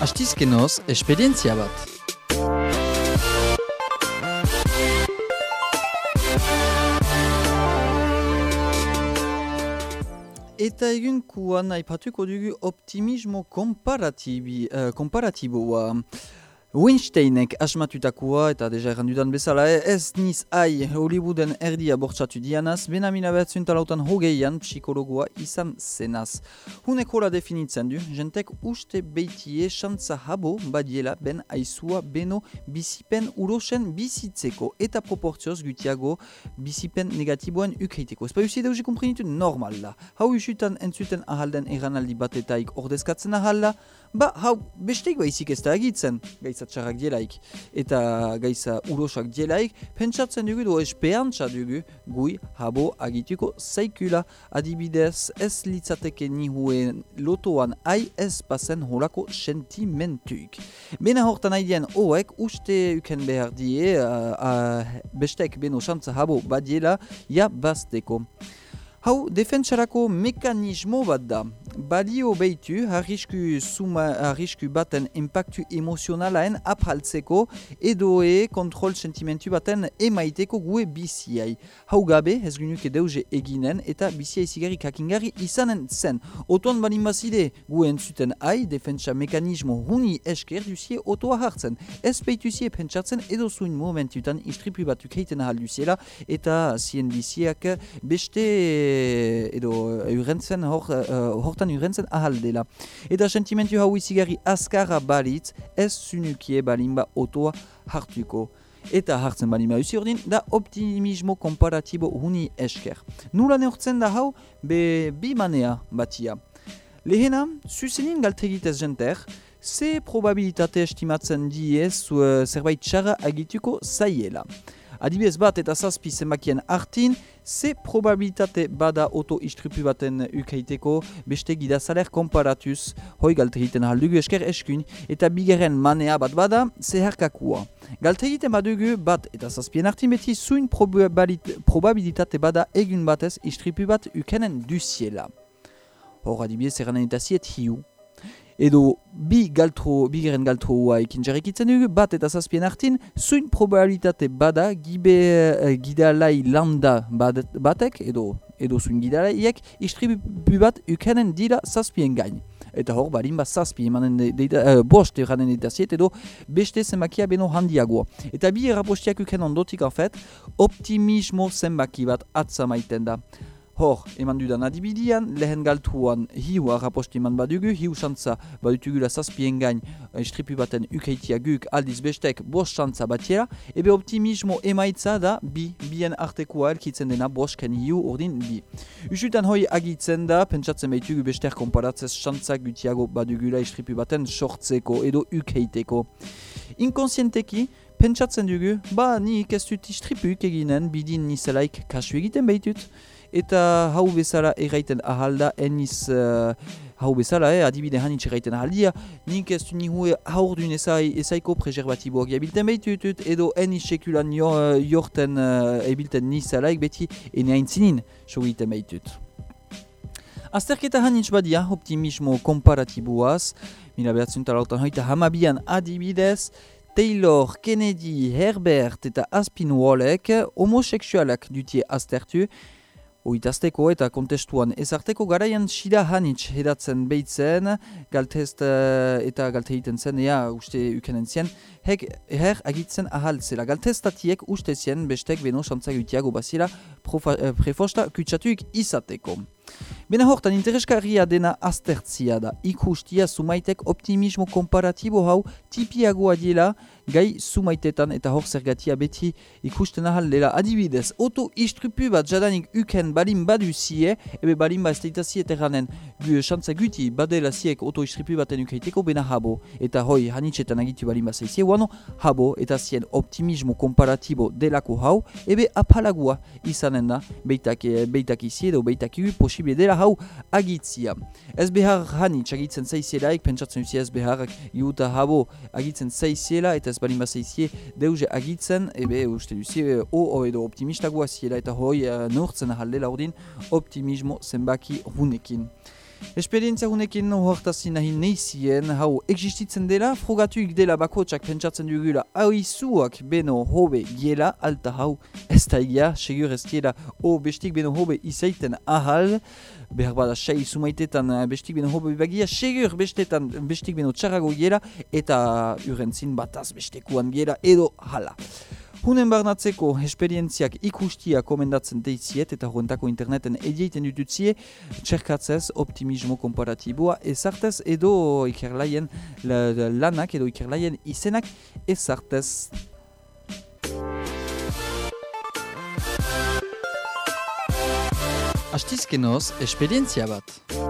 Astizkenoz, esperientzia bat. Eta egun kuan aipatuko dugu optimismo komparatibi, uh, komparatiboa. Weinsteinek asmatutakoa eta deja errandudan bezala eh, ez niz ai Hollywooden erdia bortxatu dianaz, benamina behatzen talautan hogeian psikologoa izan zenaz. Hunek hola definitzen du, jentek uste beitie xantza habo badiela ben aizua beno bizipen urosen bizitzeko eta proportzioz gutiago bizipen negatiboen ukeiteko. Ez pa usi deuze komprenitu normal da. Hau usutan entzuten ahalden erranaldi batetaik ordezkatzen ahal Ba, hau, besteik baizik ez da egitzen, gaitza txarrak dielaik, eta gaitza urosak dielaik, pentsatzen dugu do esperantza dugu, gui habo agituko zaikula, adibidez ez litzateke nihuen lotoan ai ez pasen holako sentimentuik. Bena hortan haidien hoek uste uken behar die, uh, uh, bestek beno xantza habo badiela, ja basteko. Hau, defentsarako mekanismo bat da, balio behitu arrisku, suma, arrisku baten impactu emozionalaen apraltzeko edo e kontrol sentimentu baten emaiteko gue biziai. Hau gabe, ez gynuke deuze eginen eta biziai zigarri kakingari izanen zen. Otoan balin bazide, gue entzuten ai, defentsa mekanismo huni esker duzie otoa hartzen. Ez behituzie pentsatzen edo zuen momentutan istripu batu keiten ahal duziela eta biziak beste edo urentzen hor, uh, hortan urentzen ahal dela. Eta sentimentu hau izigarri azkarra balitz ez zunukie balimba otoa hartuko. Eta hartzen balima usi ordin, da optimismo komparatibo huni esker. Nula neortzen da hau, be bi manea batia. Lehena, zuzenin galtegitez jenter, ze probabilitate estimatzen diez uh, zerbait txarra agituko zaiela. Adibidez bat eta zazpi zenbakien artin, ze probabilitate bada auto istripu baten ukaiteko beste gidazaler komparatuz hoi galtegiten haldugu esker eskun eta bigeren manea bat bada zeharkakua. Galtegiten badugu bat eta zazpien artin beti zuin probabilitate bada egun batez istripu bat ukenen duziela. Hor adibidez eranen eta ziet hiu edo bi galtro, bi geren galtroa ekin jarrikitzen dugu, bat eta zazpien artin, zuin probabilitate bada gibe uh, gidalai lambda batek, edo edo zuin gidalaiek, istribu bat ukenen dira zazpien gain. Eta hor, balin bat zazpi emanen deita, uh, bost eranen eta ziet, edo beste zenbakia beno handiagoa. Eta bi erapostiak uken ondotik, en fait, optimismo zenbaki bat atza maiten da. Hor, eman dudan adibidian, lehen galtuan hiu raposti eman badugu, hiu xantza badutugula zazpien gain istripu baten ukeitia guk aldiz bestek bost xantza batiera, ebe optimismo emaitza da bi, bien artekoa elkitzen dena bosken hiu urdin bi. Usutan hoi agitzen da, pentsatzen behitugu bester konparatzez xantza gutiago badugula istripu baten sortzeko edo ukeiteko. Inkonsienteki, pentsatzen dugu, ba ni ez dut istripuk eginen bidin nizelaik kasu egiten behitut, eta hau bezala erraiten ahalda eniz uh, hau bezala, eh, adibide hanitz erraiten ahaldia nik ez du nihue haurdun ezai, ezaiko preservatiboak jabilten behitutut edo eniz sekulan jo, uh, jorten uh, ebilten nizalaik beti ene haintzinin so egiten behitut Azterketa hanitz badia optimismo komparatiboaz mila behatzen talautan hoita hamabian adibidez Taylor, Kennedy, Herbert eta Aspin Wallek homoseksualak dutie aztertu Oitazteko eta kontestuan ezarteko garaian sida hanitz hedatzen behitzen, galtest uh, eta galte egiten zen, ea uste ukenen zien, hek her agitzen ahaltzela. Galtestatiek uste zien bestek beno santzak utiago bazila uh, prefosta kutsatuik izateko. Bena hortan interesgarria dena aztertzia da, ikustia sumaitek optimismo komparatibo hau tipiagoa diela, gai sumaitetan eta hor zergatia beti ikusten ahal dela adibidez. Oto istrupu bat jadanik uken balin badu zie, ebe balin bat esteita ziet erranen gu xantza guti badela ziek oto istrupu baten ukeiteko bena habo. Eta hoi hanitzetan agitu balin bat zeizie, wano habo eta zien optimismo komparatibo delako hau, ebe apalagua izanen da beitak, beitak izi edo beitak iu posible dela hau agitzia. Ez behar hanitz agitzen zeizielaik, pentsatzen usi ez beharrak iuta habo agitzen zeiziela eta ez balin bazaizie deuze agitzen, ebe uste duzie o, o edo optimistagoa ziela eta hoi uh, nortzen ahaldela ordin optimismo zenbaki runekin. Esperientzia hunekin hoartazi nahi neizien, hau existitzen dela, frogatuik dela bakotsak pentsatzen dugula. Hau izuak beno hobe giela, alta hau ez da egia, segur ez diela, o bestik beno hobe izaiten ahal, behar bada sei sumaitetan eh, bestik beno hobe bagia, segur bestetan bestik beno txarrago giela, eta urentzin bataz bestekuan giela, edo hala. Hunen barnatzeko esperientziak ikustia komendatzen deitziet eta horrentako interneten edieiten dututzie txerkatzez optimismo komparatiboa ezartez edo ikerlaien lanak edo ikerlaien izenak ezartez. Astizkenoz, esperientzia bat.